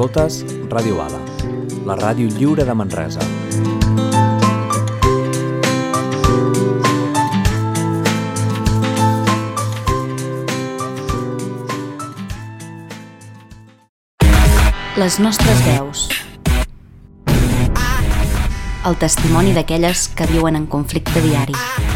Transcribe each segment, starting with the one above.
Escoltes Ràdio Bala, la ràdio lliure de Manresa. Les nostres veus. El testimoni d'aquelles que viuen en conflicte diari.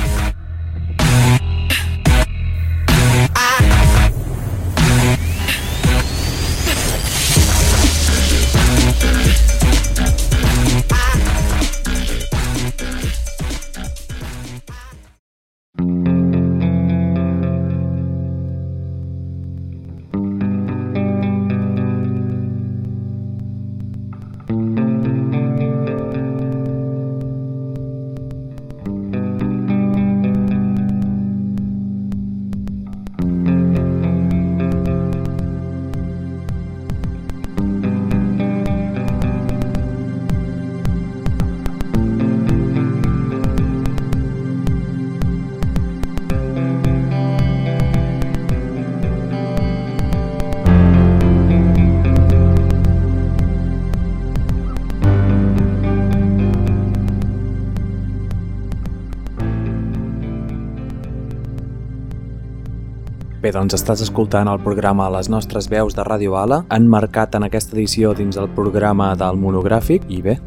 Bé, doncs estàs escoltant el programa Les nostres veus de Ràdio Bala, enmarcat en aquesta edició dins el programa del monogràfic, i bé,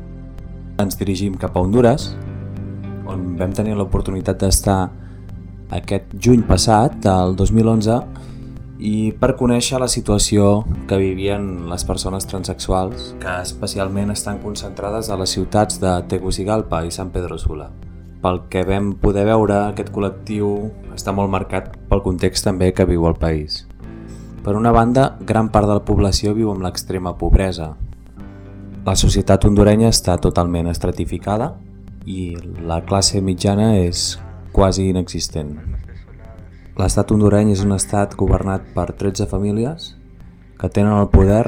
ens dirigim cap a Honduras, on vam tenir l'oportunitat d'estar aquest juny passat, del 2011, i per conèixer la situació que vivien les persones transexuals, que especialment estan concentrades a les ciutats de Tegucigalpa i Sant Pedro Sula. Pel que vam poder veure, aquest col·lectiu està molt marcat pel context també que viu el país. Per una banda, gran part de la població viu amb l'extrema pobresa. La societat hondurenya està totalment estratificada i la classe mitjana és quasi inexistent. L'estat hondureny és un estat governat per 13 famílies que tenen el poder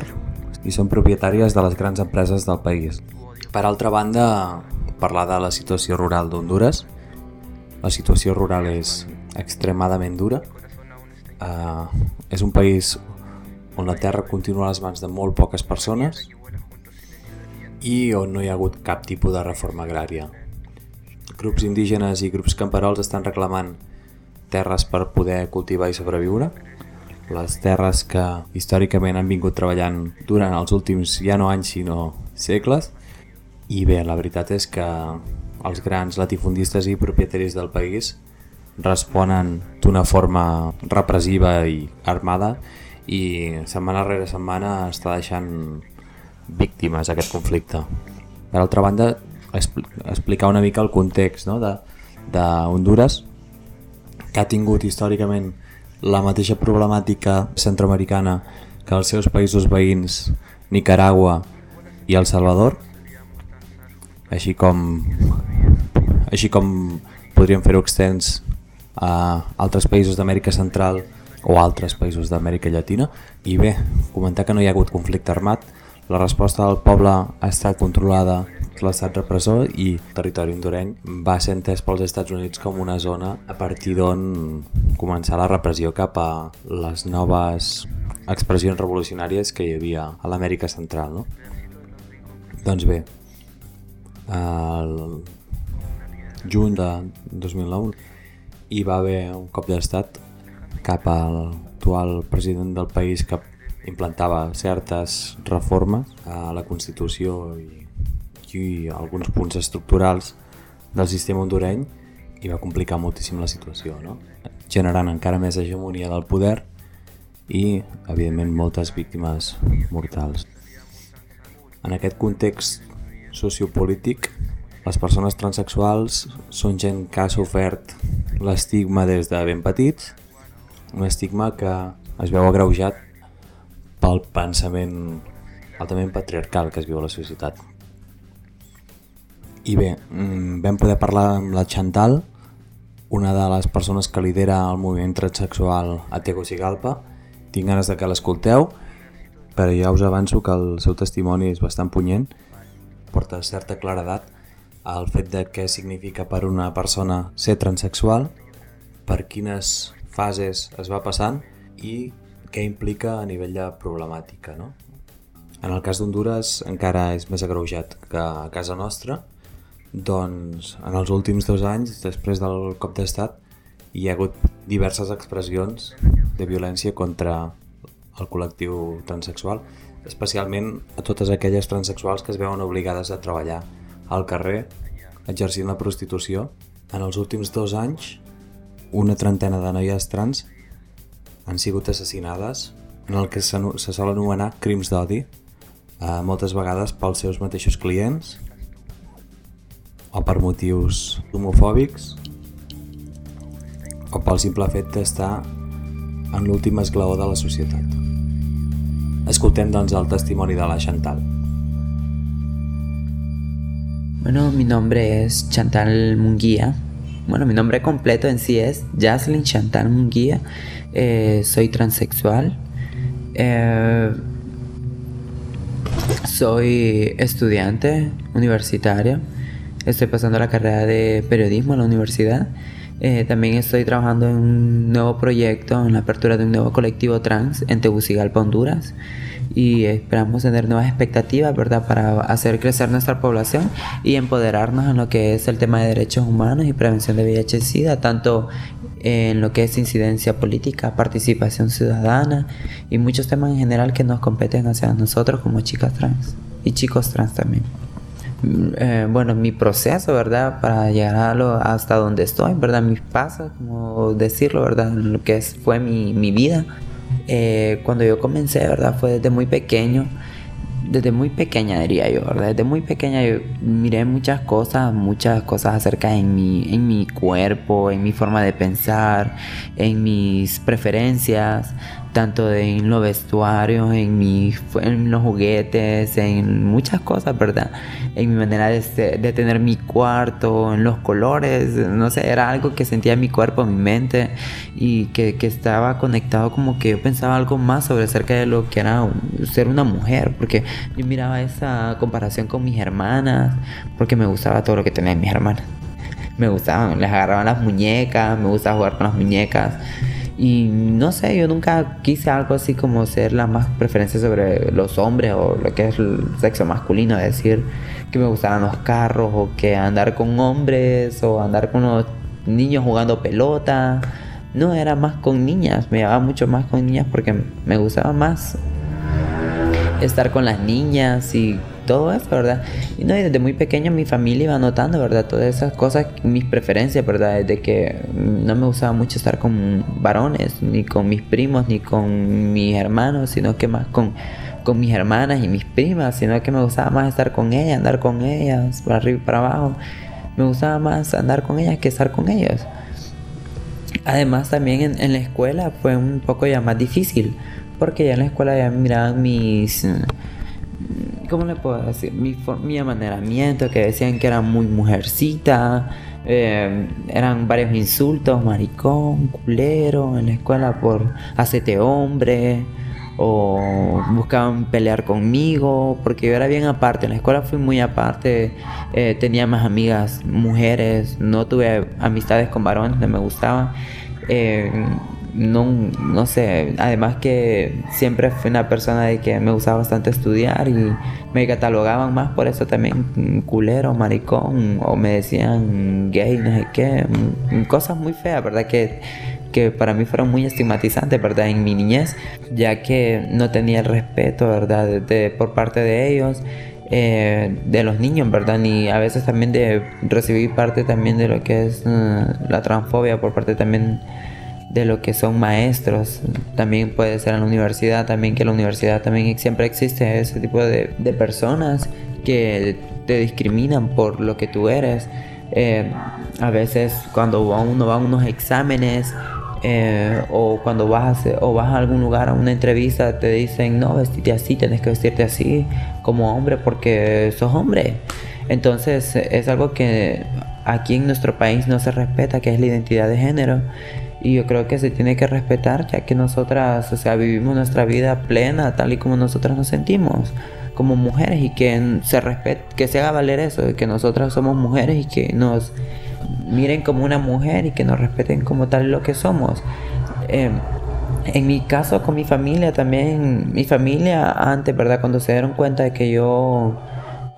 i són propietàries de les grans empreses del país. Per altra banda, parlar de la situació rural d'Honduras. La situació rural és extremadament dura. Uh, és un país on la terra continua a les mans de molt poques persones i on no hi ha hagut cap tipus de reforma agrària. Grups indígenes i grups camperols estan reclamant terres per poder cultivar i sobreviure. Les terres que històricament han vingut treballant durant els últims, ja no anys, sinó segles, i bé, la veritat és que els grans latifundistes i propietaris del país responen d'una forma repressiva i armada i setmana rere setmana està deixant víctimes aquest conflicte. Per altra banda, explicar una mica el context no? de, de Honduras, que ha tingut històricament la mateixa problemàtica centroamericana que els seus països veïns Nicaragua i El Salvador, així com, així com podríem fer-ho extens a altres països d'Amèrica Central o altres països d'Amèrica Llatina. I bé, comentar que no hi ha hagut conflicte armat, la resposta del poble ha estat controlada per l'estat repressor i el territori hondureny va ser entès pels Estats Units com una zona a partir d'on començar la repressió cap a les noves expressions revolucionàries que hi havia a l'Amèrica Central. No? Doncs bé, el juny de 2009 hi va haver un cop d'estat cap al actual president del país que implantava certes reformes a la Constitució i, i alguns punts estructurals del sistema hondureny i va complicar moltíssim la situació, no? generant encara més hegemonia del poder i, evidentment, moltes víctimes mortals. En aquest context sociopolític, les persones transexuals són gent que ha sofert l'estigma des de ben petits, un estigma que es veu agreujat pel pensament altament patriarcal que es viu a la societat. I bé, mm, vam poder parlar amb la Chantal, una de les persones que lidera el moviment transsexual a Tegucigalpa. Tinc ganes de que l'escolteu, però ja us avanço que el seu testimoni és bastant punyent porta certa claredat al fet de què significa per una persona ser transexual, per quines fases es va passant i què implica a nivell de problemàtica. No? En el cas d'Honduras encara és més agreujat que a casa nostra, doncs en els últims dos anys, després del cop d'estat, hi ha hagut diverses expressions de violència contra el col·lectiu transexual, especialment a totes aquelles transexuals que es veuen obligades a treballar al carrer exercint la prostitució. En els últims dos anys, una trentena de noies trans han sigut assassinades en el que se, se sol anomenar crims d'odi, eh, moltes vegades pels seus mateixos clients o per motius homofòbics o pel simple fet d'estar en l'últim esglaó de la societat. Escoltem doncs el testimoni de la Chantal. Bueno, mi nombre es Chantal Munguía. Bueno, mi nombre completo en sí es Jaslyn Chantal Munguía. Eh, soy transexual. Eh, soy estudiante universitario. Estoy pasando la carrera de periodismo en la universidad. Eh, también estoy trabajando en un nuevo proyecto, en la apertura de un nuevo colectivo trans en Tegucigalpa, Honduras. Y esperamos tener nuevas expectativas, ¿verdad?, para hacer crecer nuestra población y empoderarnos en lo que es el tema de derechos humanos y prevención de VIH-Sida, tanto en lo que es incidencia política, participación ciudadana y muchos temas en general que nos competen hacia nosotros como chicas trans y chicos trans también. Eh, bueno, mi proceso, ¿verdad? Para llegar a lo, hasta donde estoy, ¿verdad? Mis pasos, como decirlo, ¿verdad? Lo que fue mi, mi vida. Eh, cuando yo comencé, ¿verdad? Fue desde muy pequeño desde muy pequeña diría yo, ¿verdad? Desde muy pequeña yo miré muchas cosas, muchas cosas acerca de mi, en mi cuerpo, en mi forma de pensar, en mis preferencias, tanto en los vestuarios, en, mi, en los juguetes, en muchas cosas, ¿verdad? En mi manera de, de, tener mi cuarto, en los colores, no sé, era algo que sentía en mi cuerpo, en mi mente y que, que estaba conectado como que yo pensaba algo más sobre acerca de lo que era ser una mujer, porque yo miraba esa comparación con mis hermanas, porque me gustaba todo lo que tenían mis hermanas. Me gustaban, les agarraban las muñecas, me gustaba jugar con las muñecas. Y no sé, yo nunca quise algo así como ser la más preferencia sobre los hombres o lo que es el sexo masculino, decir que me gustaban los carros o que andar con hombres o andar con los niños jugando pelota. No, era más con niñas, me llevaba mucho más con niñas porque me gustaba más estar con las niñas y todo eso, ¿verdad? Y no, desde muy pequeño mi familia iba notando, ¿verdad? Todas esas cosas, mis preferencias, ¿verdad? Desde que no me gustaba mucho estar con varones, ni con mis primos, ni con mis hermanos, sino que más con, con mis hermanas y mis primas, sino que me gustaba más estar con ellas, andar con ellas, para arriba y para abajo. Me gustaba más andar con ellas que estar con ellos. Además también en, en la escuela fue un poco ya más difícil, porque ya en la escuela ya miraban mis ¿cómo le puedo decir? Mi, mi amaneramiento, que decían que era muy mujercita, eh, eran varios insultos, maricón, culero, en la escuela por hacete hombre, o buscaban pelear conmigo, porque yo era bien aparte, en la escuela fui muy aparte, eh, tenía más amigas mujeres, no tuve amistades con varones, no me gustaban. Eh, no, no sé, además que siempre fui una persona de que me gustaba bastante estudiar y me catalogaban más por eso también mm, culero, maricón, o me decían gay, no sé qué, mm, cosas muy feas, ¿verdad? Que, que para mí fueron muy estigmatizantes, ¿verdad? En mi niñez, ya que no tenía el respeto, ¿verdad? De, por parte de ellos. Eh, de los niños, ¿verdad? Ni a veces también de recibir parte también de lo que es mm, la transfobia por parte también de lo que son maestros. También puede ser en la universidad, también que en la universidad también siempre existe ese tipo de, personas que te discriminan por lo que tú eres. Eh, a veces cuando uno va a unos exámenes eh, o cuando vas a, o vas a algún lugar a una entrevista te dicen no vestirte así, tienes que vestirte así como hombre porque sos hombre. Entonces es algo que aquí en nuestro país no se respeta, que es la identidad de género y yo creo que se tiene que respetar ya que nosotras, o sea, vivimos nuestra vida plena tal y como nosotras nos sentimos como mujeres y que se respete, que se haga valer eso, de que nosotras somos mujeres y que nos miren como una mujer y que nos respeten como tal lo que somos. Em, en mi caso con mi familia también, mi familia antes, ¿verdad? Cuando se dieron cuenta de que yo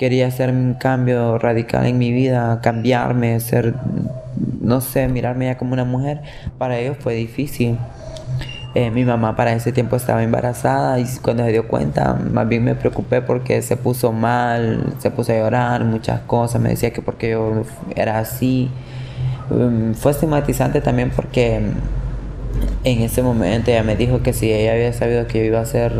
quería hacer un cambio radical en mi vida, cambiarme, ser, no sé, mirarme ya como una mujer, para ellos fue difícil. Eh, mi mamá para ese tiempo estaba embarazada y cuando se dio cuenta, más bien me preocupé porque se puso mal, se puso a llorar, muchas cosas, me decía que porque yo era así. Um, fue estigmatizante también porque en ese momento ella me dijo que si ella había sabido que yo iba a ser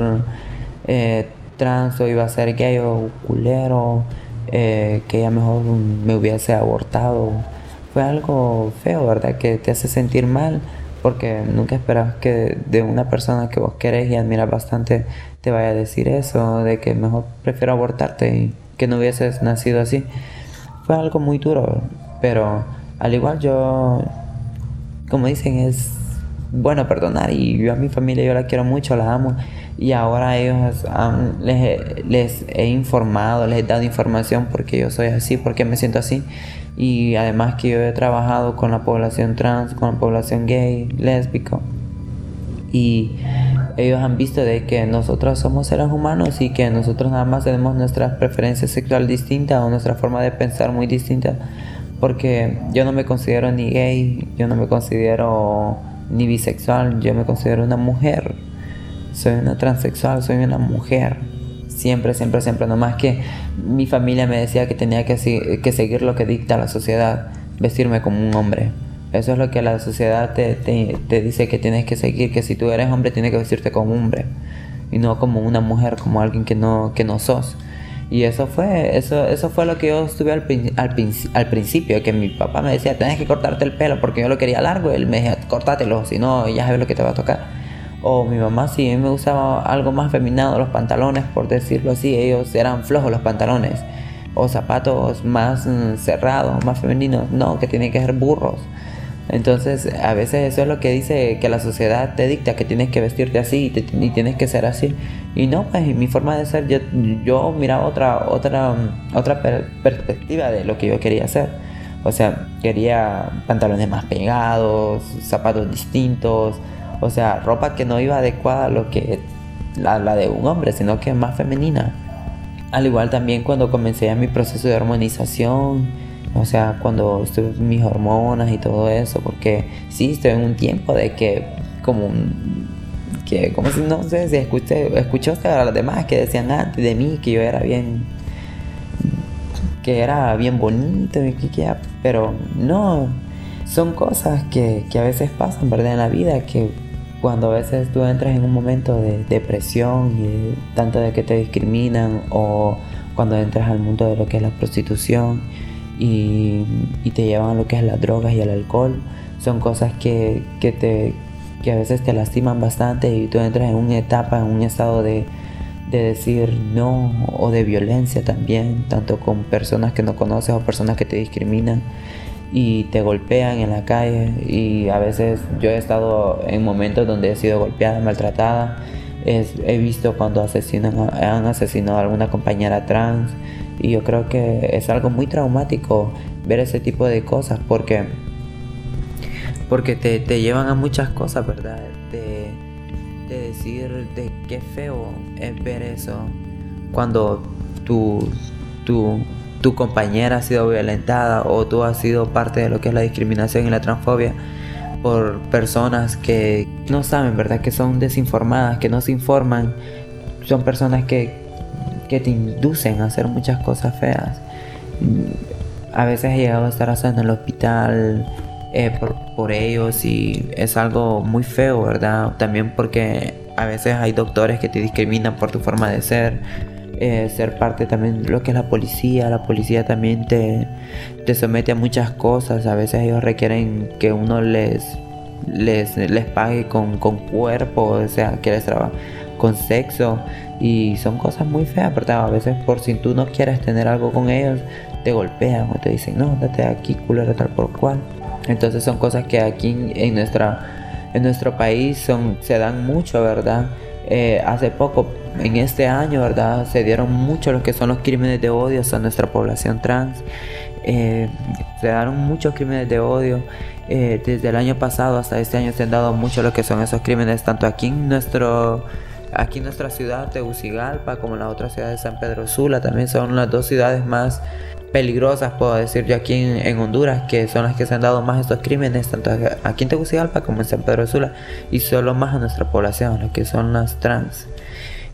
eh, trans o iba a ser gay o culero, eh, que ella mejor me hubiese abortado. Fue algo feo, ¿verdad? Que te hace sentir mal porque nunca esperas que de una persona que vos querés y admiras bastante te vaya a decir eso, de que mejor prefiero abortarte y que no hubieses nacido así. Fue algo muy duro, pero al igual yo, como dicen, es bueno perdonar y yo a mi familia yo la quiero mucho, la amo y ahora ellos les, les he informado, les he dado información porque yo soy así, porque me siento así. Y además que yo he trabajado con la población trans, con la población gay, lésbico. Y ellos han visto de que nosotros somos seres humanos y que nosotros nada más tenemos nuestra preferencia sexual distinta o nuestra forma de pensar muy distinta. Porque yo no me considero ni gay, yo no me considero ni bisexual, yo me considero una mujer, soy una transexual, soy una mujer Siempre, siempre, siempre. Nomás que mi familia me decía que tenía que, seguir lo que dicta la sociedad, vestirme como un hombre. Eso es lo que la sociedad te, dice que tienes que seguir, que si tú eres hombre tienes que vestirte como hombre y no como una mujer, como alguien que no, que no sos. Y eso fue, eso, eso fue lo que yo estuve al, al, al, principio, que mi papá me decía, tienes que cortarte el pelo porque yo lo quería largo, y él me decía, córtatelo, si no, ya sabes lo que te va a tocar o mi mamá sí, a mí me gustaba algo más feminado, los pantalones, por decirlo así, ellos eran flojos los pantalones, o zapatos más mm, cerrados, más femeninos, no, que tienen que ser burros. Entonces, a veces eso es lo que dice que la sociedad te dicta, que tienes que vestirte así y, tienes que ser así. Y no, pues mi forma de ser, yo, yo miraba otra, otra, otra perspectiva de lo que yo quería hacer. O sea, quería pantalones más pegados, zapatos distintos, o sea, ropa que no iba adecuada a lo que la, de un hombre, sino que más femenina. Al igual también cuando comencé a mi proceso de hormonización, o sea, cuando estuve mis hormonas y todo eso, porque sí, estoy en un tiempo de que como que como no sé si escuché escuchó a los demás que decían antes de mí que yo era bien que era bien bonito y que, pero no son cosas que, que a veces pasan verdad en la vida que cuando a veces tú entras en un momento de depresión y tanto de que te discriminan o cuando entras al mundo de lo que es la prostitución y, te llevan a lo que es las drogas y el alcohol, son cosas que, te, que a veces te lastiman bastante y tú entras en una etapa, en un estado de, de decir no o de violencia también, tanto con personas que no conoces o personas que te discriminan y te golpean en la calle y a veces yo he estado en momentos donde he sido golpeada, maltratada. he visto cuando asesinan, han asesinado a alguna compañera trans y yo creo que es algo muy traumático ver ese tipo de cosas porque, porque te, te llevan a muchas cosas, ¿verdad? De, de decir de qué feo es ver eso cuando tú, tú tu compañera ha sido violentada o tú has sido parte de lo que es la discriminación y la transfobia por personas que no saben, ¿verdad? Que son desinformadas, que no se informan. Son personas que, que te inducen a hacer muchas cosas feas. A veces he llegado a estar hasta en el hospital eh, por ellos y es algo muy feo, ¿verdad? También porque a veces hay doctores que te discriminan por tu forma de ser eh, ser parte también de lo que es la policía. La policía también te, te somete a muchas cosas. A veces ellos requieren que uno les, les, les pague con, con cuerpo, o sea, que les trabaje con sexo. Y son cosas muy feas, ¿verdad? A veces por si tú no quieres tener algo con ellos, te golpean o te dicen, no, date aquí, culero, tal por cual. Entonces son cosas que aquí en, nuestra, en nuestro país son, se dan mucho, ¿verdad? Eh, hace poco, en este año, ¿verdad? Se dieron mucho lo que son los crímenes de odio a nuestra población trans. Eh, se daron muchos crímenes de odio. Eh, desde el año pasado hasta este año se han dado mucho lo que son esos crímenes, tanto aquí en nuestro aquí nuestra ciudad, Tegucigalpa, como en la otra ciudad de San Pedro Sula, también son las dos ciudades más peligrosas, puedo decir yo aquí en, Honduras, que son las que se han dado más estos crímenes, tanto aquí en Tegucigalpa como en San Pedro Sula, y solo más a nuestra población, lo que son las trans.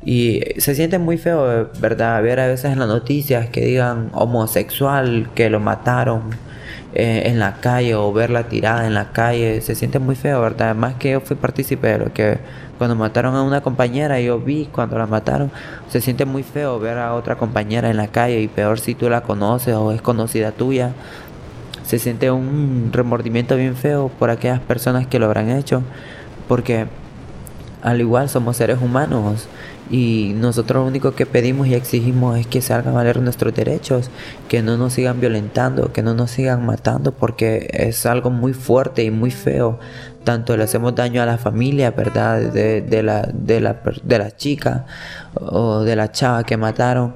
Y se siente muy feo, ¿verdad? Ver a veces en las noticias que digan homosexual, que lo mataron eh, en la calle o verla tirada en la calle. Se siente muy feo, ¿verdad? Además que yo fui partícipe de lo que cuando mataron a una compañera, yo vi cuando la mataron. Se siente muy feo ver a otra compañera en la calle y peor si tú la conoces o es conocida tuya. Se siente un remordimiento bien feo por aquellas personas que lo habrán hecho. Porque al igual somos seres humanos y nosotros lo único que pedimos y exigimos es que se hagan valer nuestros derechos, que no nos sigan violentando, que no nos sigan matando, porque es algo muy fuerte y muy feo. Tanto le hacemos daño a la familia, ¿verdad? De, de, la, de, la, de la chica o de la chava que mataron.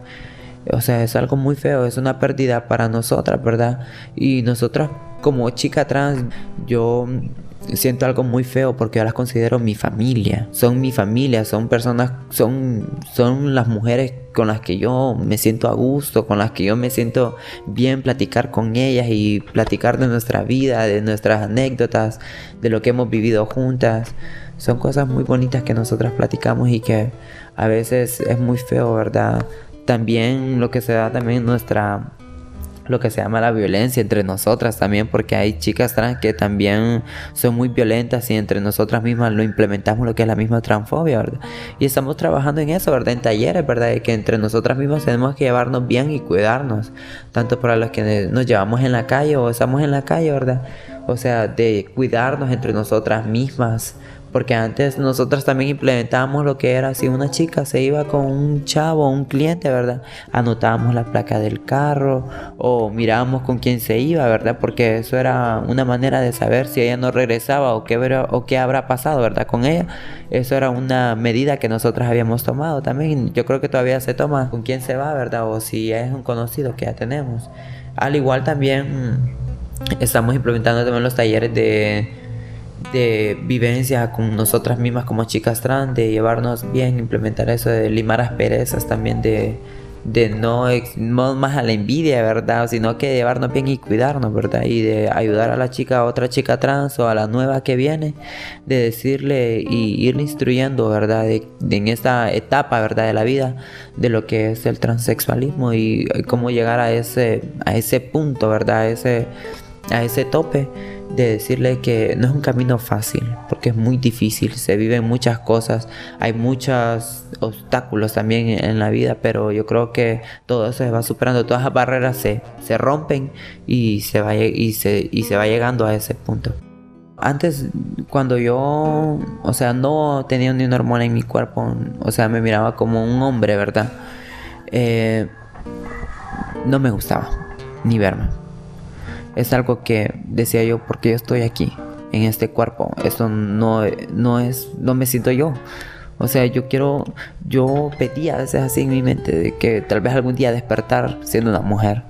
O sea, es algo muy feo, es una pérdida para nosotras, ¿verdad? Y nosotras como chica trans, yo siento algo muy feo porque yo las considero mi familia. Son mi familia, son personas, son, son las mujeres con las que yo me siento a gusto, con las que yo me siento bien platicar con ellas y platicar de nuestra vida, de nuestras anécdotas, de lo que hemos vivido juntas. Son cosas muy bonitas que nosotras platicamos y que a veces es muy feo, ¿verdad? También lo que se da también en nuestra lo que se llama la violencia entre nosotras también, porque hay chicas trans que también son muy violentas y entre nosotras mismas lo implementamos lo que es la misma transfobia, ¿verdad? Y estamos trabajando en eso, ¿verdad? En talleres, ¿verdad? De que entre nosotras mismas tenemos que llevarnos bien y cuidarnos, tanto para los que nos llevamos en la calle o estamos en la calle, ¿verdad? O sea, de cuidarnos entre nosotras mismas, porque antes nosotros también implementábamos lo que era si una chica se iba con un chavo, un cliente, ¿verdad? Anotábamos la placa del carro o mirábamos con quién se iba, ¿verdad? Porque eso era una manera de saber si ella no regresaba o qué, o qué habrá pasado, ¿verdad? Con ella. Eso era una medida que nosotros habíamos tomado también. Yo creo que todavía se toma con quién se va, ¿verdad? O si es un conocido que ya tenemos. Al igual también mm, estamos implementando también los talleres de de vivencia con nosotras mismas como chicas trans, de llevarnos bien, implementar eso, de limar asperezas también, de, de no, no más a la envidia, ¿verdad? Sino que llevarnos bien y cuidarnos, ¿verdad? Y de ayudar a la chica, a otra chica trans o a la nueva que viene, de decirle y irle instruyendo, ¿verdad? De, en esta etapa, ¿verdad? De la vida, de lo que es el transexualismo y cómo llegar a ese, a ese punto, ¿verdad? A ese, a ese tope de decirle que no es un camino fácil, porque es muy difícil, se viven muchas cosas, hay muchos obstáculos también en la vida, pero yo creo que todo eso se va superando, todas las barreras se, se rompen y se, va, y, se, y se va llegando a ese punto. Antes, cuando yo, o sea, no tenía ni una hormona en mi cuerpo, o sea, me miraba como un hombre, ¿verdad? Eh, no me gustaba ni verme es algo que decía yo porque yo estoy aquí en este cuerpo eso no no es no me siento yo o sea yo quiero yo pedía a veces así en mi mente de que tal vez algún día despertar siendo una mujer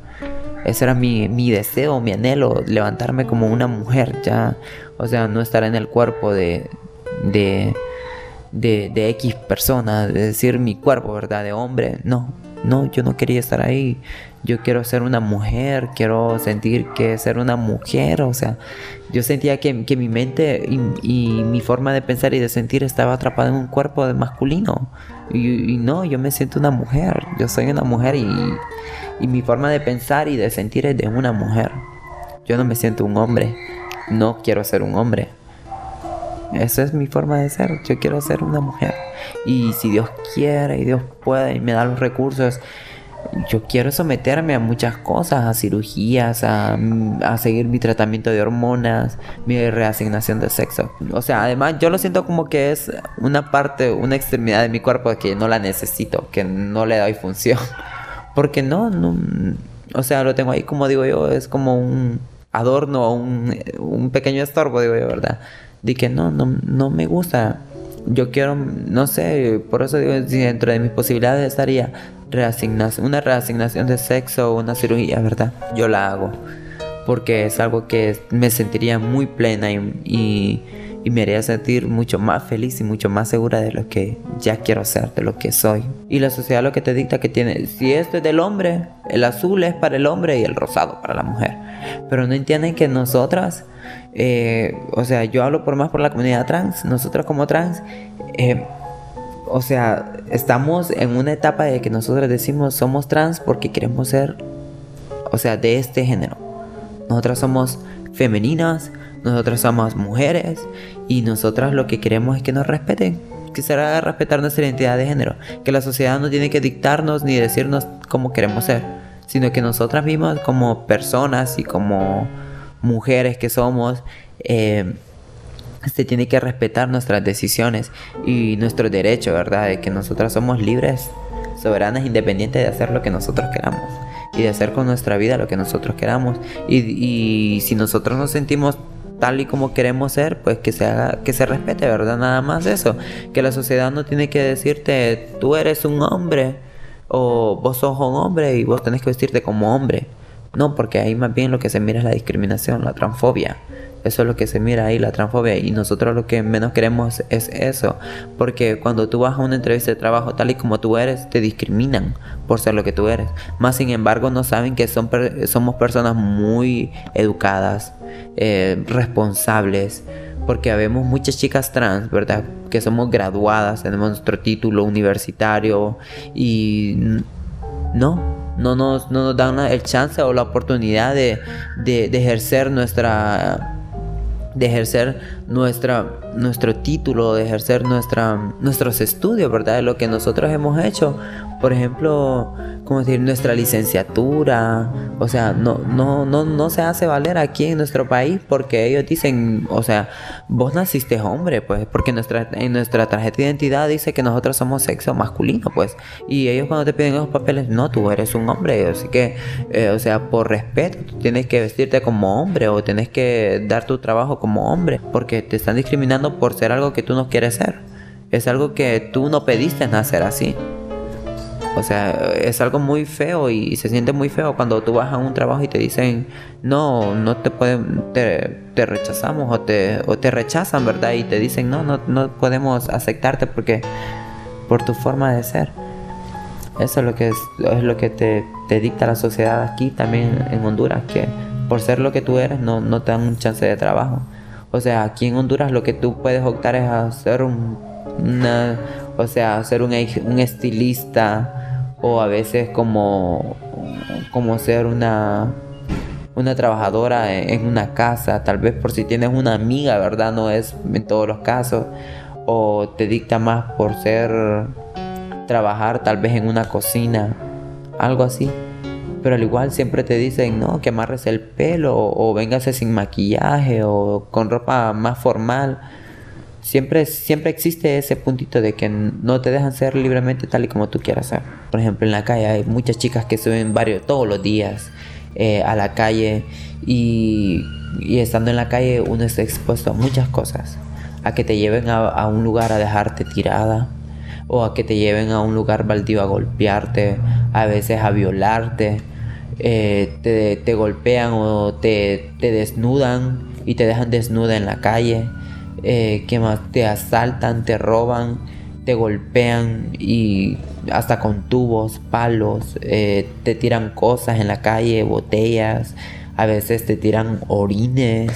ese era mi, mi deseo mi anhelo levantarme como una mujer ya o sea no estar en el cuerpo de de de, de X persona, de decir mi cuerpo, ¿verdad? De hombre, no, no, yo no quería estar ahí. Yo quiero ser una mujer, quiero sentir que ser una mujer, o sea, yo sentía que, que mi mente y, mi forma de pensar y de sentir estaba atrapada en un cuerpo de masculino. Y, no, yo me siento una mujer, yo soy una mujer y, y mi forma de pensar y de sentir es de una mujer. Yo no me siento un hombre, no quiero ser un hombre. Esa es mi forma de ser. Yo quiero ser una mujer. Y si Dios quiere y Dios puede y me da los recursos, yo quiero someterme a muchas cosas, a cirugías, a, a, seguir mi tratamiento de hormonas, mi reasignación de sexo. O sea, además yo lo siento como que es una parte, una extremidad de mi cuerpo que no la necesito, que no le doy función. Porque no, no, o sea, lo tengo ahí como digo yo, es como un adorno, un, un pequeño estorbo, digo yo, ¿verdad? de que no, no, no me gusta yo quiero, no sé, por eso digo, dentro de mis posibilidades estaría reasignación, una reasignación de sexo o una cirugía, ¿verdad? Yo la hago porque es algo que me sentiría muy plena y, me haría sentir mucho más feliz y mucho más segura de lo que ya quiero ser, de lo que soy. Y la sociedad lo que te dicta que tiene, si esto es del hombre, el azul es para el hombre y el rosado para la mujer. Pero no entienden que nosotras, eh, o sea, yo hablo por más por la comunidad trans, nosotros como trans, eh, o sea, estamos en una etapa de que nosotros decimos somos trans porque queremos ser, o sea, de este género nosotras somos femeninas, nosotras somos mujeres y nosotras lo que queremos es que nos respeten, que se haga respetar nuestra identidad de género, que la sociedad no tiene que dictarnos ni decirnos cómo queremos ser, sino que nosotras mismas como personas y como mujeres que somos, eh, se tiene que respetar nuestras decisiones y nuestro derecho, ¿verdad? De que nosotras somos libres, soberanas, independientes de hacer lo que nosotros queramos y de hacer con nuestra vida lo que nosotros queramos. Y, si nosotros nos sentimos tal y como queremos ser, pues que se haga, que se respete, ¿verdad? Nada más eso. Que la sociedad no tiene que decirte, tú eres un hombre, o vos sos un hombre y vos tenés que vestirte como hombre. No, porque ahí más bien lo que se mira es la discriminación, la transfobia. Eso es lo que se mira ahí, la transfobia. Y nosotros lo que menos queremos es eso. Porque cuando tú vas a una entrevista de trabajo tal y como tú eres, te discriminan por ser lo que tú eres. Más sin embargo, no saben que son somos personas muy educadas, eh, responsables. Porque habemos muchas chicas trans, ¿verdad? Que somos graduadas, tenemos nuestro título universitario y no, no nos, no nos dan el chance o la oportunidad de, de ejercer nuestra de ejercer nuestra, nuestro título, de ejercer nuestra, nuestros estudios, ¿verdad? De lo que nosotros hemos hecho. Por ejemplo, como decir, nuestra licenciatura, o sea, no, no, no, no se hace valer aquí en nuestro país porque ellos dicen, o sea, vos naciste hombre, pues, porque nuestra, en nuestra tarjeta de identidad dice que nosotros somos sexo masculino, pues, y ellos cuando te piden esos papeles, no, tú eres un hombre, así que, eh, o sea, por respeto, tú tienes que vestirte como hombre o tienes que dar tu trabajo como hombre, porque te están discriminando por ser algo que tú no quieres ser. Es algo que tú no pediste nacer así. O sea, es algo muy feo y se siente muy feo cuando tú vas a un trabajo y te dicen, no, no te pueden, te, rechazamos o te, o te rechazan, ¿verdad? Y te dicen, no, no, no podemos aceptarte porque por tu forma de ser. Eso es lo que, es, es lo que te, te, dicta la sociedad aquí, también en Honduras, que por ser lo que tú eres no, no te dan un chance de trabajo. O sea, aquí en Honduras lo que tú puedes optar es hacer un, una, o sea, ser un, un estilista, o a veces como, como ser una, una trabajadora en una casa, tal vez por si tienes una amiga, ¿verdad? No es en todos los casos, o te dicta más por ser trabajar tal vez en una cocina, algo así. Pero al igual siempre te dicen, no, que amarres el pelo o, o véngase sin maquillaje o con ropa más formal siempre, siempre existe ese puntito de que no te dejan ser libremente tal y como tú quieras ser. Por ejemplo, en la calle hay muchas chicas que suben varios todos los días eh, a la calle y, estando en la calle uno está expuesto a muchas cosas. A que te lleven a, un lugar a dejarte tirada o a que te lleven a un lugar baldío a golpearte, a veces a violarte. Eh, te, te, golpean o te, te desnudan y te dejan desnuda en la calle eh, que más te asaltan, te roban, te golpean y hasta con tubos, palos, eh, te tiran cosas en la calle, botellas, a veces te tiran orines,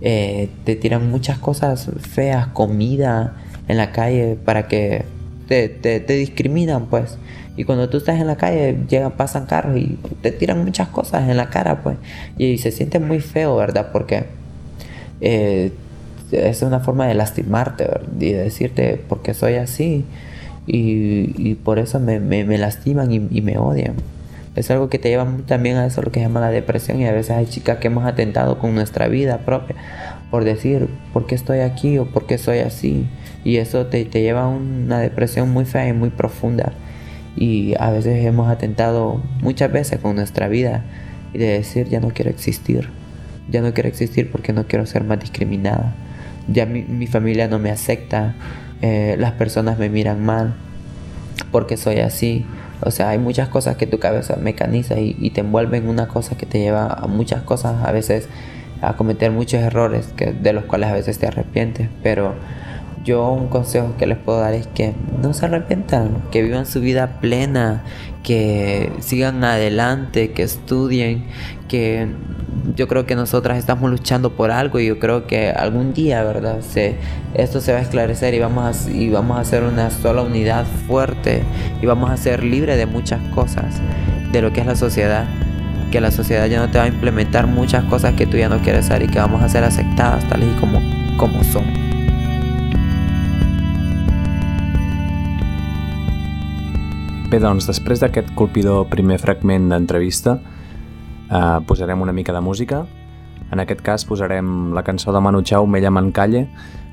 te tiran muchas cosas feas, comida en la calle para que te, te, discriminan pues. Y cuando tú estás en la calle, llegan, pasan carros y te tiran muchas cosas en la cara, pues. Y se siente muy feo, ¿verdad? Porque es una forma de lastimarte y de decirte porque soy así y, por eso me, lastiman y, me odian. Es algo que te lleva también a eso lo que se llama la depresión y a veces hay chicas que hemos atentado con nuestra vida propia por decir por qué estoy aquí o por qué soy así y eso te, te lleva a una depresión muy fea y muy profunda y a veces hemos atentado muchas veces con nuestra vida y de decir ya no quiero existir, ya no quiero existir porque no quiero ser más discriminada ya mi, familia no me acepta, eh, las personas me miran mal porque soy así. O sea, hay muchas cosas que tu cabeza mecaniza y, te envuelve en una cosa que te lleva a muchas cosas, a veces a cometer muchos errores que, de los cuales a veces te arrepientes. Pero yo un consejo que les puedo dar es que no se arrepientan, que vivan su vida plena, que sigan adelante, que estudien, que yo creo que nosotras estamos luchando por algo y yo creo que algún día, ¿verdad? Se, esto se va a esclarecer y vamos a, y vamos a hacer una sola unidad fuerte y vamos a ser libres de muchas cosas, de lo que es la sociedad. Que la sociedad ya no te va a implementar muchas cosas que tú ya no quieres hacer y que vamos a ser aceptadas tal y como, como son. Bé, doncs després d'aquest colpidor primer fragment d'entrevista eh, posarem una mica de música. En aquest cas posarem la cançó de Manu Chao, Mella Mancalle,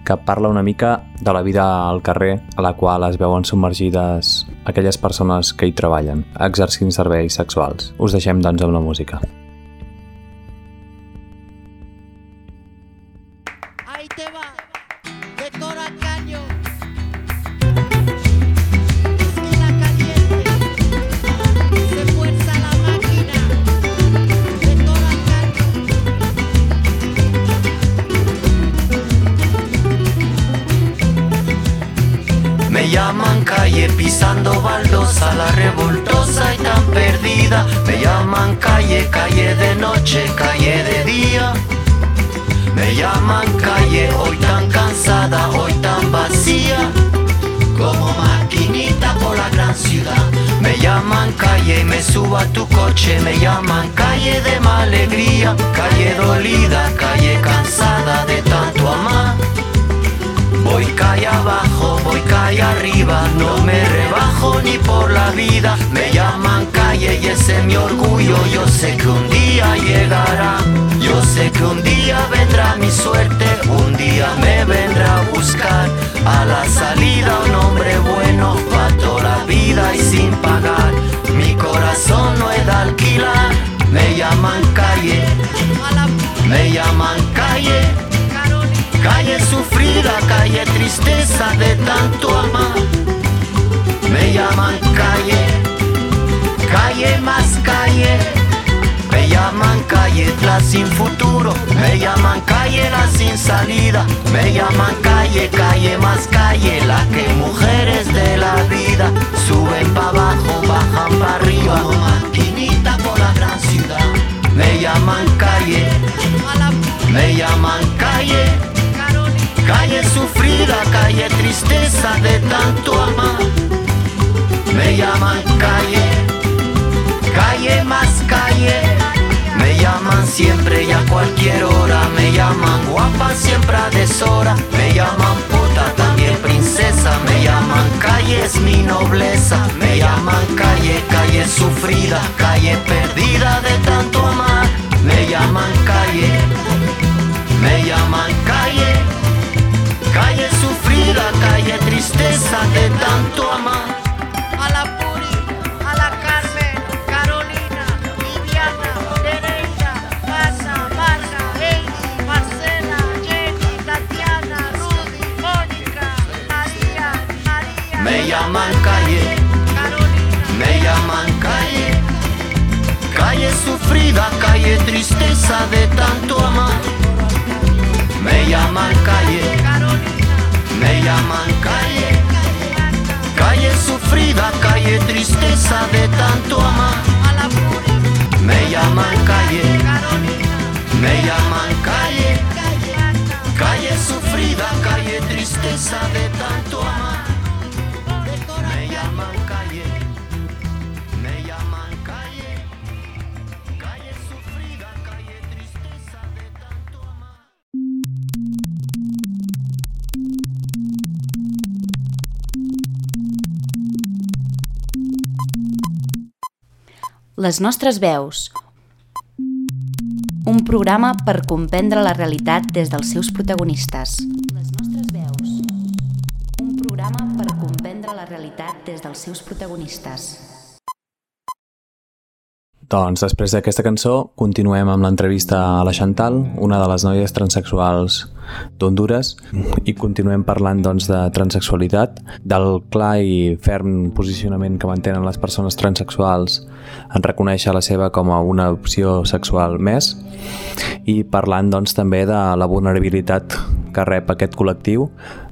que parla una mica de la vida al carrer a la qual es veuen submergides aquelles persones que hi treballen, exercint serveis sexuals. Us deixem, doncs, amb la música. Coche. Me llaman calle de mala alegría. Calle dolida, calle cansada de tanto amar. Voy calle abajo, voy calle arriba, no me rebajo ni por la vida. Me llaman calle y ese es mi orgullo. Yo sé que un día llegará, yo sé que un día vendrá mi suerte, un día me vendrá a buscar a la salida un hombre bueno para toda la vida y sin pagar. Corazón no es de alquilar, me llaman calle, me llaman calle. Calle sufrida, calle tristeza de tanto amar. Me llaman calle, calle más calle. Me llaman calle la sin futuro, me llaman calle la sin salida, me llaman calle, calle más calle, la que mujeres de la vida suben para abajo, bajan para arriba, como maquinita por la gran ciudad. Me llaman calle, me llaman calle. Calle sufrida, calle tristeza de tanto amar. Me llaman calle, calle más calle. Me llaman siempre y a cualquier hora. Me llaman guapa siempre a deshora. Me llaman puta también princesa. Me llaman calle es mi nobleza. Me llaman calle, calle sufrida, calle perdida de tanto amar. Me llaman calle, me llaman calle. Calle sufrida, calle tristeza de tanto amar. Llaman calle, calle sufrida, calle tristeza de tanto amar. Me llaman calle, me llaman calle, calle sufrida, calle tristeza de tanto amar. Les nostres veus. Un programa per comprendre la realitat des dels seus protagonistes. Les nostres veus. Un programa per comprendre la realitat des dels seus protagonistes. Doncs després d'aquesta cançó continuem amb l'entrevista a la Chantal, una de les noies transexuals d'Honduras, i continuem parlant doncs, de transexualitat, del clar i ferm posicionament que mantenen les persones transexuals en reconèixer la seva com a una opció sexual més, i parlant doncs, també de la vulnerabilitat que rep aquest col·lectiu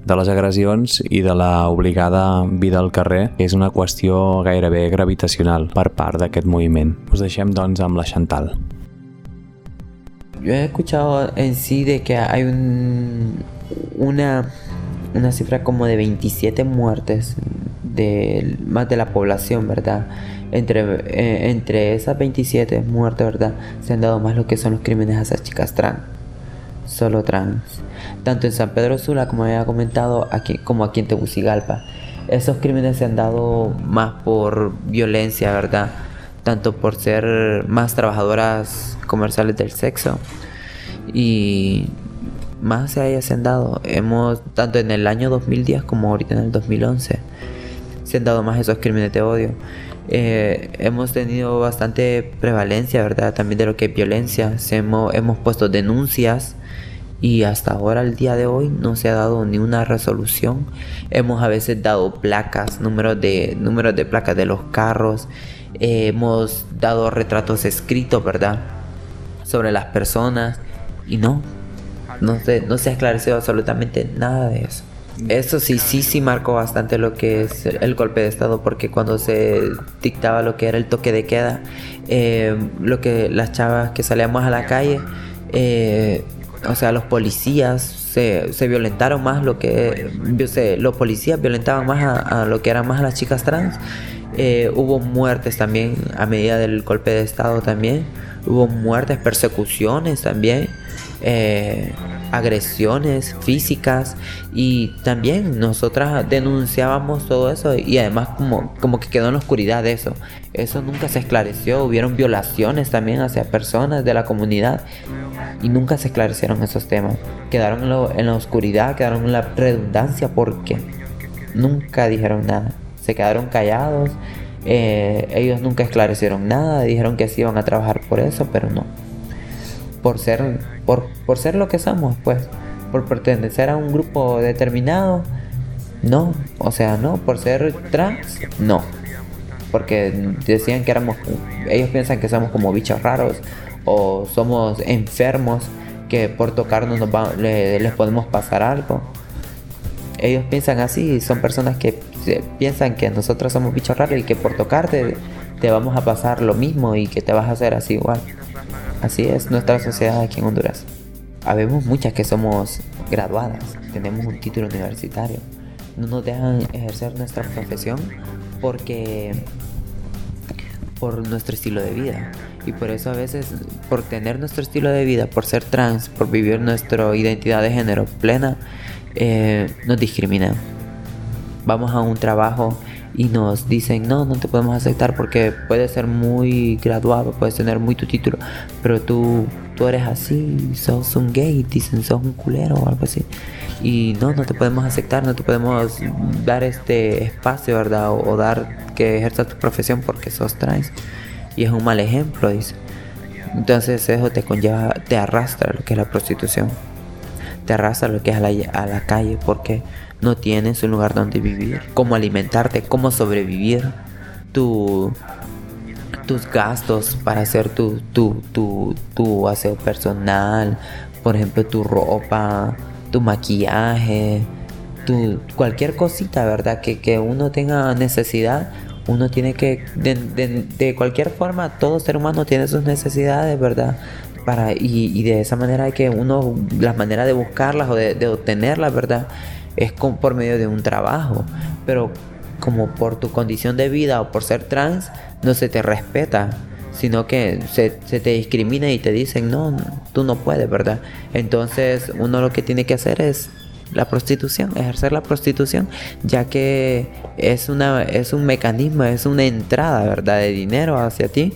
de les agressions i de la obligada vida al carrer, és una qüestió gairebé gravitacional per part d'aquest moviment. Us deixem doncs amb la Chantal. Yo he escuchado en sí de que hay un, una, una cifra como de 27 muertes de más de la población, ¿verdad? Entre, eh, entre esas 27 muertes, ¿verdad? Se han dado más lo que son los crímenes a esas chicas trans. Solo trans. Tanto en San Pedro Sula, como había comentado, aquí, como aquí en Tegucigalpa. Esos crímenes se han dado más por violencia, ¿verdad? Tanto por ser más trabajadoras comerciales del sexo y más se haya se han dado. Hemos, tanto en el año 2010 como ahorita en el 2011, se han dado más esos crímenes de odio. Eh, hemos tenido bastante prevalencia, ¿verdad? También de lo que es violencia. Hemos, hemos puesto denuncias y hasta ahora, el día de hoy, no se ha dado ni una resolución. Hemos a veces dado placas, números de, números de placas de los carros. Eh, hemos dado retratos escritos, ¿verdad? Sobre las personas. Y no, no se, no se ha esclarecido absolutamente nada de eso. Eso sí, sí, sí marcó bastante lo que es el golpe de Estado, porque cuando se dictaba lo que era el toque de queda, eh, lo que las chavas que salíamos a la calle, eh, o sea, los policías se, se violentaron más lo que, sé, los policías violentaban más a, a lo que eran más a las chicas trans. Eh, hubo muertes también a medida del golpe de Estado también. Hubo muertes, persecuciones también. eh, agresiones físicas y también nosotras denunciábamos todo eso y además como, como que quedó en la oscuridad eso. Eso nunca se esclareció, hubieron violaciones también hacia personas de la comunidad y nunca se esclarecieron esos temas. Quedaron en, lo- en la oscuridad, quedaron en la redundancia porque nunca dijeron nada. Se quedaron callados, eh, ellos nunca esclarecieron nada, dijeron que sí iban a trabajar por eso, pero no. Por ser por, por ser lo que somos pues por pertenecer a un grupo determinado no. O sea no por ser trans no. Porque decían que éramos ellos piensan que somos como bichos raros o somos enfermos que por tocarnos nos va- le- les podemos pasar algo. Ellos piensan así son personas que piensan que nosotros somos bichos raros y que por tocarte te vamos a pasar lo mismo y que te vas a hacer así igual Así es nuestra sociedad aquí en Honduras. Habemos muchas que somos graduadas, tenemos un título universitario. No nos dejan ejercer nuestra profesión porque por nuestro estilo de vida. Y por eso a veces, por tener nuestro estilo de vida, por ser trans, por vivir nuestra identidad de género plena, eh, nos discriminan. Vamos a un trabajo y nos dicen, no, no te podemos aceptar porque puedes ser muy graduado, puedes tener muy tu título, pero tú, tú eres así, sos un gay, dicen, sos un culero o algo así. Y no, no te podemos aceptar, no te podemos dar este espacio, ¿verdad? O, dar que ejerzas tu profesión porque sos trans. Y es un mal ejemplo, dice. Entonces eso te conlleva, te arrastra lo que es la prostitución te arrastra lo que es a la calle porque no tienes un lugar donde vivir, cómo alimentarte, cómo sobrevivir, tu, tus gastos para hacer tu, tu, tu, tu aseo personal, por ejemplo, tu ropa, tu maquillaje, tu, cualquier cosita, ¿verdad? Que, que uno tenga necesidad, uno tiene que, de, de- cualquier forma, todo ser humano tiene sus necesidades, ¿verdad? Para, y, y de esa manera que uno, la manera de buscarlas o de, de obtenerlas, ¿verdad? Es por medio de un trabajo. Pero como por tu condición de vida o por ser trans, no se te respeta, sino que se, se te discrimina y te dicen, no, tú no puedes, ¿verdad? Entonces uno lo que tiene que hacer es la prostitución, ejercer la prostitución, ya que es una es un mecanismo, es una entrada, ¿verdad? de dinero hacia ti,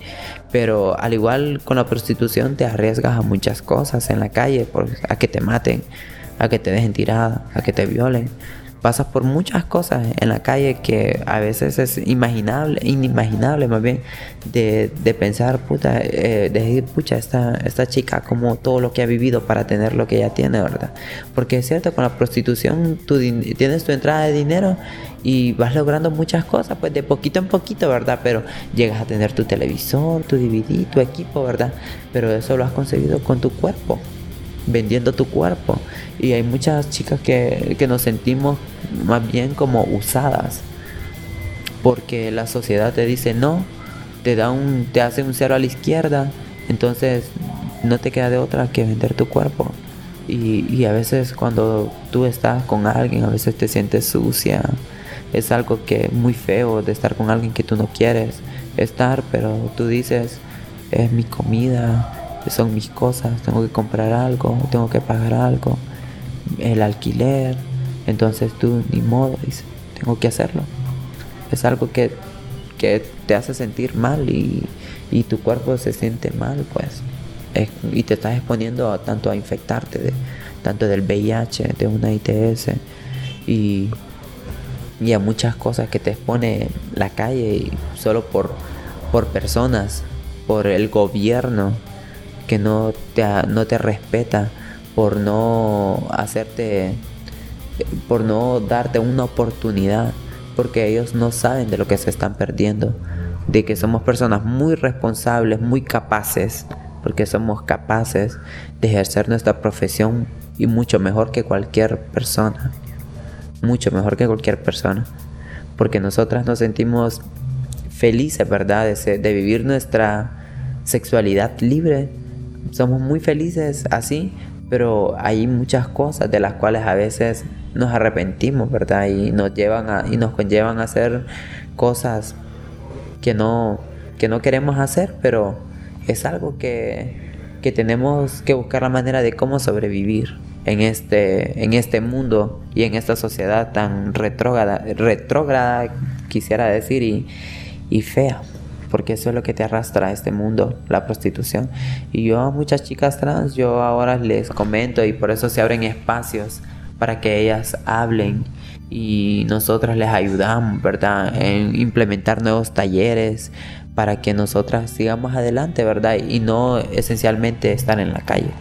pero al igual con la prostitución te arriesgas a muchas cosas en la calle, por, a que te maten, a que te dejen tirada, a que te violen. pasas por muchas cosas en la calle que a veces es imaginable, inimaginable más bien, de, de pensar, puta, eh, de decir, pucha, esta, esta chica, como todo lo que ha vivido para tener lo que ella tiene, ¿verdad? Porque es cierto, con la prostitución tú tienes tu entrada de dinero y vas logrando muchas cosas, pues de poquito en poquito, ¿verdad? Pero llegas a tener tu televisor, tu DVD, tu equipo, ¿verdad? Pero eso lo has conseguido con tu cuerpo vendiendo tu cuerpo. Y hay muchas chicas que, que nos sentimos más bien como usadas. Porque la sociedad te dice no, te da un, te hace un cero a la izquierda, entonces no te queda de otra que vender tu cuerpo. Y, y a veces cuando tú estás con alguien, a veces te sientes sucia. Es algo que muy feo de estar con alguien que tú no quieres estar, pero tú dices, es mi comida, son mis cosas, tengo que comprar algo, tengo que pagar algo, el alquiler. Entonces tú, ni modo, dices, tengo que hacerlo. Es algo que, que te hace sentir mal y, y tu cuerpo se siente mal, pues. Es- y te estás exponiendo tanto a infectarte, tanto del VIH, de una ITS y, y a muchas cosas que te expone la calle y solo por, por personas, por el gobierno que no te, no te respeta, por no hacerte, por no darte una oportunidad, porque ellos no saben de lo que se están perdiendo, de que somos personas muy responsables, muy capaces, porque somos capaces de ejercer nuestra profesión y mucho mejor que cualquier persona, mucho mejor que cualquier persona, porque nosotras nos sentimos felices, ¿verdad? De, de vivir nuestra sexualidad libre. Somos muy felices así, pero hay muchas cosas de las cuales a veces nos arrepentimos, ¿verdad? Y nos llevan a, y nos conllevan a hacer cosas que no, que no queremos hacer, pero es algo que, que tenemos que buscar la manera de cómo sobrevivir en este, en este mundo y en esta sociedad tan retrógrada, retrógrada quisiera decir, y, y fea, porque eso es lo que te arrastra a este mundo, la prostitución. Y yo a muchas chicas trans, yo ahora les comento y por eso se abren espacios para que ellas hablen y nosotras les ayudamos, ¿verdad? En implementar nuevos talleres para que nosotras sigamos adelante, ¿verdad? Y no esencialmente estar en la calle.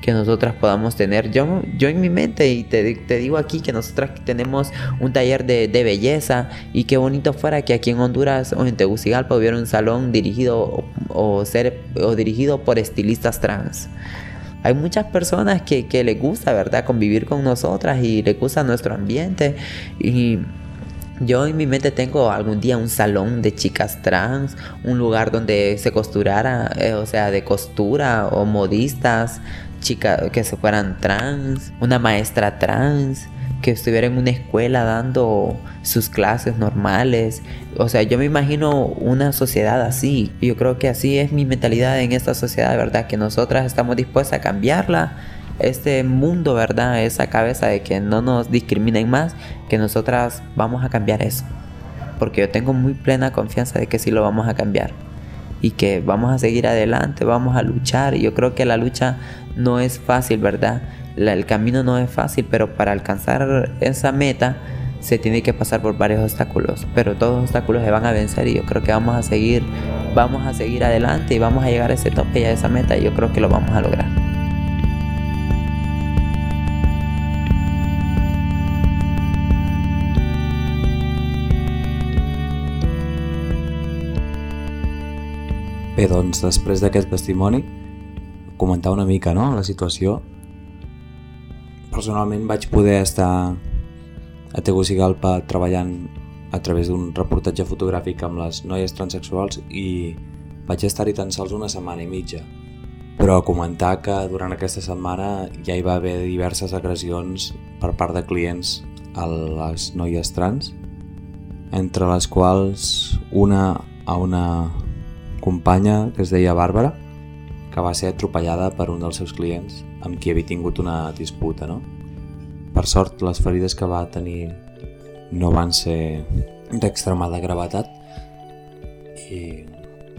Que nosotras podamos tener, yo, yo en mi mente, y te, te digo aquí que nosotras tenemos un taller de, de belleza y qué bonito fuera que aquí en Honduras o en Tegucigalpa hubiera un salón dirigido o, ser, o dirigido por estilistas trans hay muchas personas que, que les gusta, ¿verdad? Convivir con nosotras y les gusta nuestro ambiente. Y yo en mi mente tengo algún día un salón de chicas trans, un lugar donde se costurara, eh, o sea, de costura o modistas, chicas que se fueran trans, una maestra trans que estuviera en una escuela dando sus clases normales. O sea, yo me imagino una sociedad así. Yo creo que así es mi mentalidad en esta sociedad, ¿verdad? Que nosotras estamos dispuestas a cambiarla. Este mundo, ¿verdad? Esa cabeza de que no nos discriminen más, que nosotras vamos a cambiar eso. Porque yo tengo muy plena confianza de que sí lo vamos a cambiar. Y que vamos a seguir adelante, vamos a luchar. Yo creo que la lucha no es fácil, ¿verdad? La- el camino no es fácil, pero para alcanzar esa meta se tiene que pasar por varios obstáculos, pero todos los obstáculos se van a vencer y yo creo que vamos a seguir, vamos a seguir adelante y vamos a llegar a ese tope y a esa meta y yo creo que lo vamos a lograr. Bé, doncs després d'aquest testimoni, comentar una mica no, la situació. Personalment vaig poder estar a Tegucigalpa treballant a través d'un reportatge fotogràfic amb les noies transexuals i vaig estar-hi tan sols una setmana i mitja. Però comentar que durant aquesta setmana ja hi va haver diverses agressions per part de clients a les noies trans, entre les quals una a una companya que es deia Bàrbara, que va ser atropellada per un dels seus clients amb qui havia tingut una disputa, no? Per sort, les ferides que va tenir no van ser d'extremada gravetat i,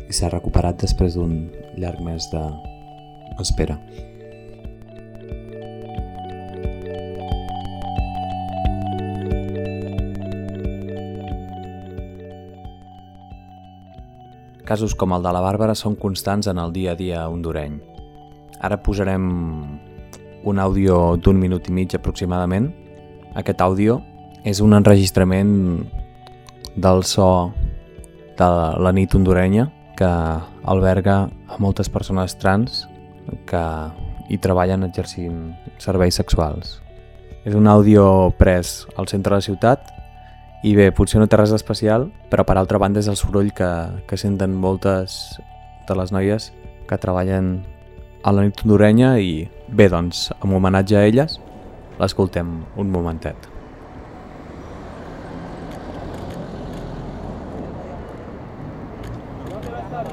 i s'ha recuperat després d'un llarg mes d'espera. Casos com el de la Bàrbara són constants en el dia a dia hondureny. Ara posarem un àudio d'un minut i mig aproximadament. Aquest àudio és un enregistrament del so de la nit hondurenya que alberga a moltes persones trans que hi treballen exercint serveis sexuals. És un àudio pres al centre de la ciutat i bé, potser no té res especial, però per altra banda és el soroll que, que senten moltes de les noies que treballen a la nit hondurenya i bé, doncs, en homenatge a elles, l'escoltem un momentet.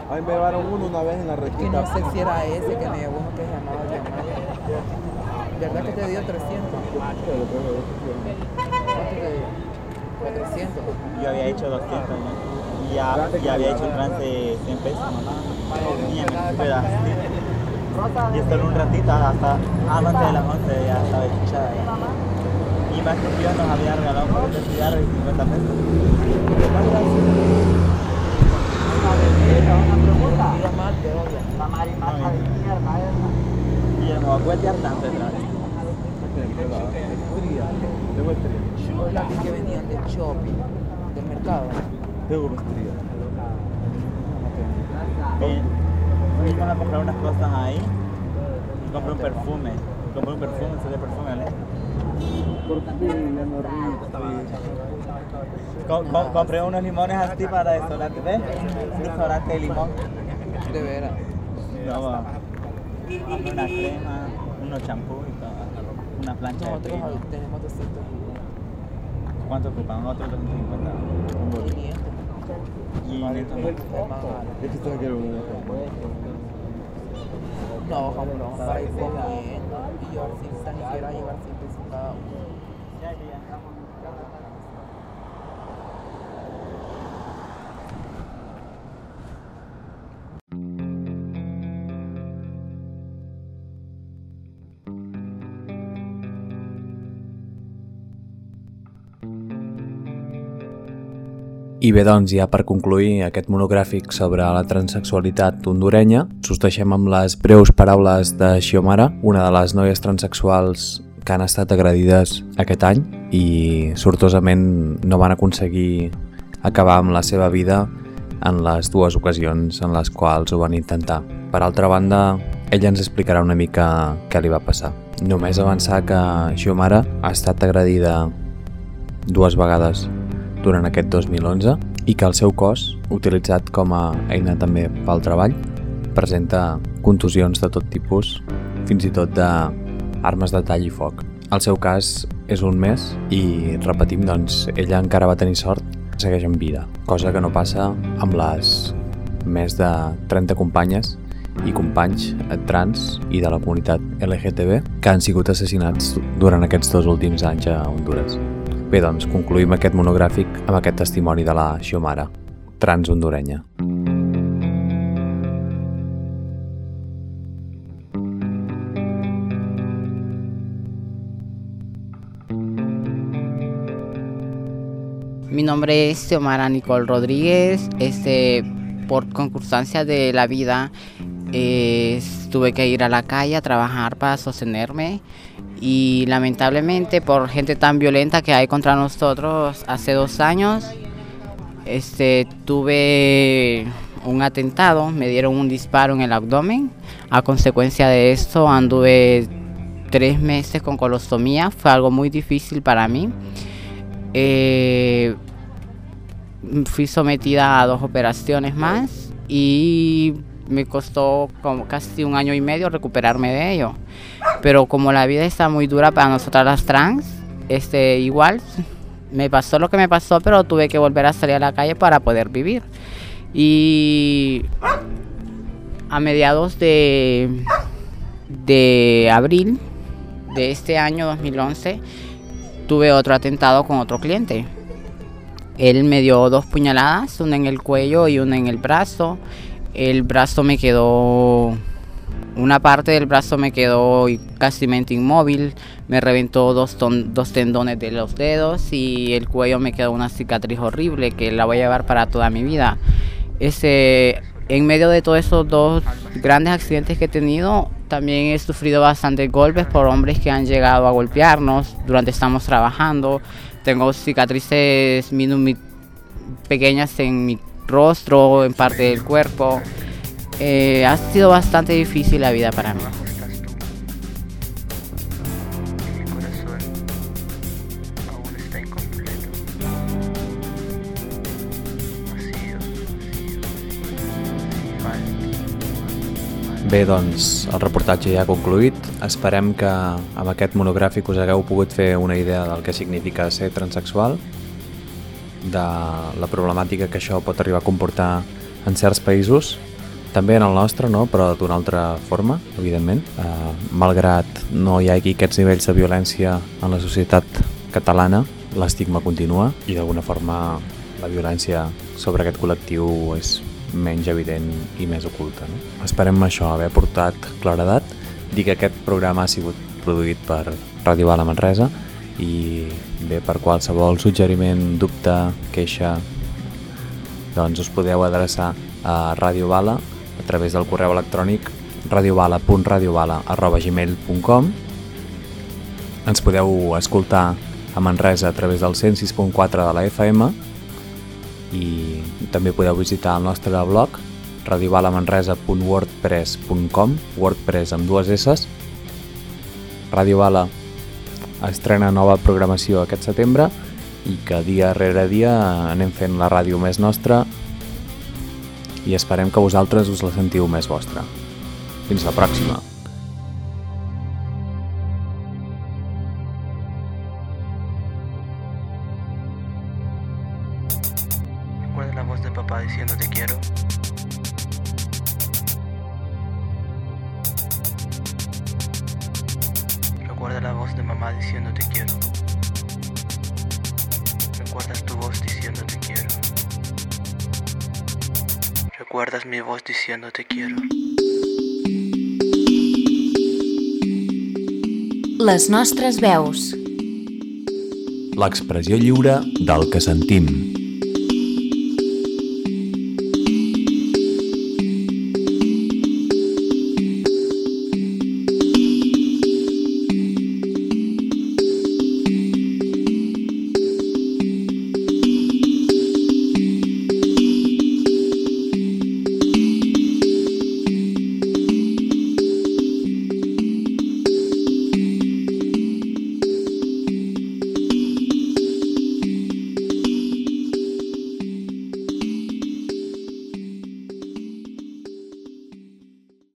Ahí me llevaron uno una vez en la que recita. no sé si era ese que me llegó uno que se llamaba Yamaya. ¿Verdad que te dio 300? ¿Cuánto te dio? 400. Yo había hecho 200 ¿no? y ya, ya había hecho un trance de 100 pesos. Y a Y solo un ratito, hasta antes de las 11 ya estaba echada. Y más que yo nos había regalado un poquito de cigarros y 50 pesos. Y me voy a cuetear tanto que venían del shopping, del mercado. Y fuimos a comprar unas cosas ahí y compré un perfume. Compré un perfume, set de perfume, ¿vale? Co- co- compré unos limones así para desodorante, ¿ves? Un desodorante de limón. De veras. Compré una crema, unos champús y todo. Una plancha de pelo. tenemos 200 ¿Cuánto ocupan? Otros 250. 500. Y Es más barato. No, vamos, vamos para ir comiendo y yo sin ni siquiera llevar 100 pesos cada uno. I bé, doncs, ja per concluir aquest monogràfic sobre la transexualitat hondurenya, us deixem amb les breus paraules de Xiomara, una de les noies transexuals que han estat agredides aquest any i sortosament no van aconseguir acabar amb la seva vida en les dues ocasions en les quals ho van intentar. Per altra banda, ella ens explicarà una mica què li va passar. Només avançar que Xiomara ha estat agredida dues vegades durant aquest 2011 i que el seu cos, utilitzat com a eina també pel treball, presenta contusions de tot tipus, fins i tot d'armes de tall i foc. El seu cas és un mes i, repetim, doncs, ella encara va tenir sort, segueix en vida, cosa que no passa amb les més de 30 companyes i companys trans i de la comunitat LGTB que han sigut assassinats durant aquests dos últims anys a Honduras. Bé, doncs, concluïm aquest monogràfic amb aquest testimoni de la Xiomara, trans hondurenya. Mi nombre es Xiomara Nicole Rodríguez. Este, por concursancia de la vida, eh, tuve que ir a la calle a trabajar para sostenerme y lamentablemente por gente tan violenta que hay contra nosotros hace dos años, este, tuve un atentado, me dieron un disparo en el abdomen. A consecuencia de esto anduve tres meses con colostomía, fue algo muy difícil para mí. Eh, fui sometida a dos operaciones más y me costó como casi un año y medio recuperarme de ello. Pero como la vida está muy dura para nosotras las trans, este, igual me pasó lo que me pasó, pero tuve que volver a salir a la calle para poder vivir. Y a mediados de, de abril de este año 2011 tuve otro atentado con otro cliente. Él me dio dos puñaladas, una en el cuello y una en el brazo. El brazo me quedó, una parte del brazo me quedó casi inmóvil, me reventó dos, dos tendones de los dedos y el cuello me quedó una cicatriz horrible que la voy a llevar para toda mi vida. Este, en medio de todos esos dos grandes accidentes que he tenido, también he sufrido bastantes golpes por hombres que han llegado a golpearnos durante estamos trabajando. Tengo cicatrices pequeñas en mi rostro, en parte del cuerpo. Eh, ha sido bastante difícil la vida para mí. Bé, doncs, el reportatge ja ha concluït. Esperem que amb aquest monogràfic us hagueu pogut fer una idea del que significa ser transexual, de la problemàtica que això pot arribar a comportar en certs països, també en el nostre, no? però d'una altra forma, evidentment. Eh, malgrat no hi hagi aquests nivells de violència en la societat catalana, l'estigma continua i d'alguna forma la violència sobre aquest col·lectiu és menys evident i més oculta. No? Esperem això, haver portat claredat. Dir que aquest programa ha sigut produït per Ràdio Bala Manresa i bé, per qualsevol suggeriment, dubte, queixa, doncs us podeu adreçar a Ràdio Bala a través del correu electrònic radiobala.radiobala.gmail.com Ens podeu escoltar a Manresa a través del 106.4 de la FM i també podeu visitar el nostre blog radiobalamanresa.wordpress.com wordpress amb dues S Radio Bala estrena nova programació aquest setembre i que dia rere dia anem fent la ràdio més nostra i esperem que vosaltres us la sentiu més vostra. Fins la pròxima. Les nostres veus. L'expressió lliure del que sentim.